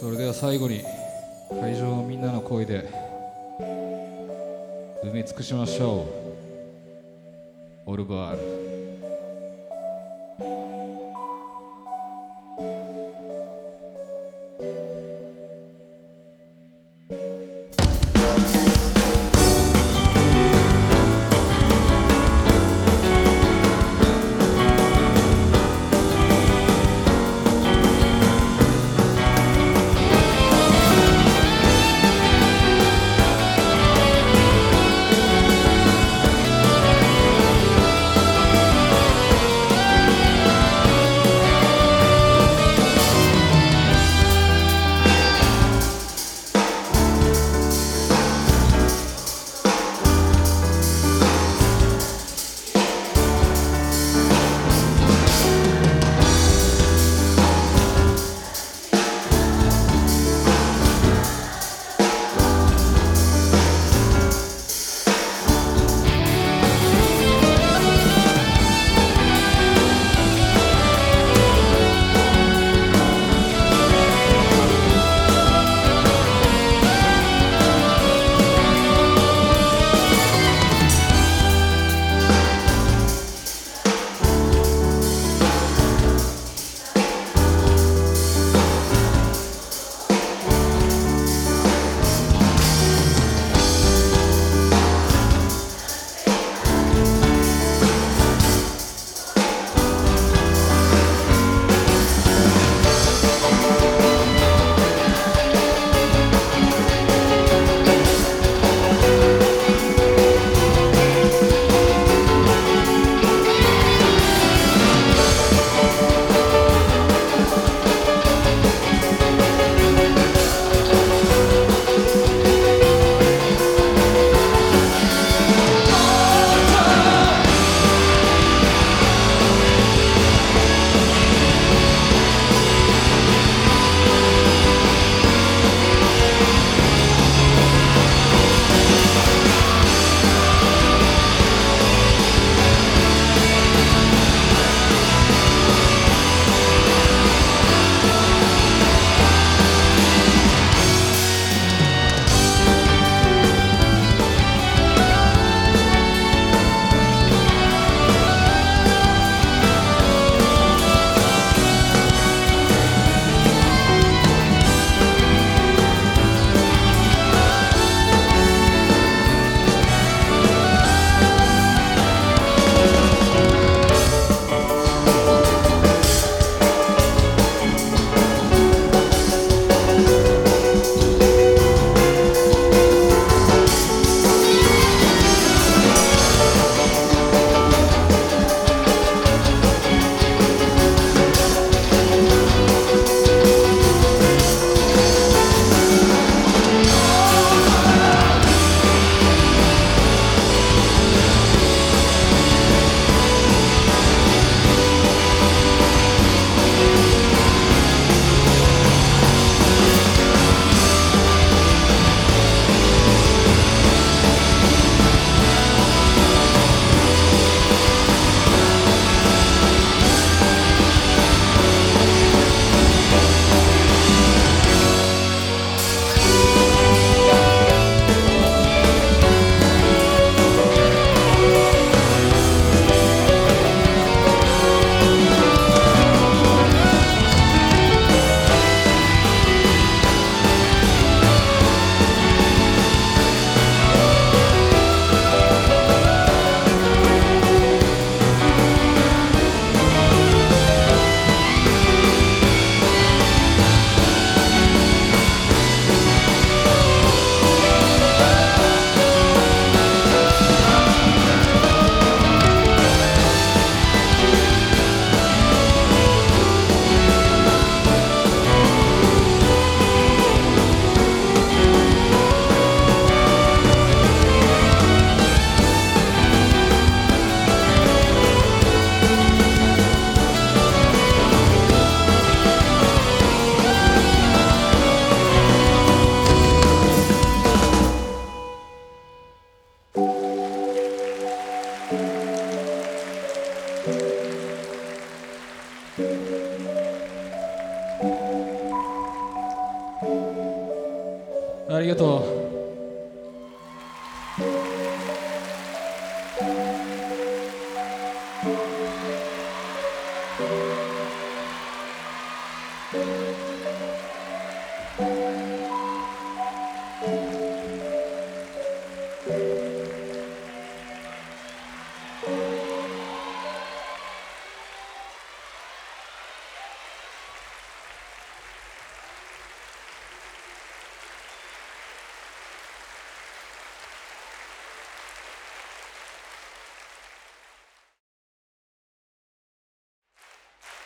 それでは最後に会場のみんなの声で埋め尽くしましょう。オルバール。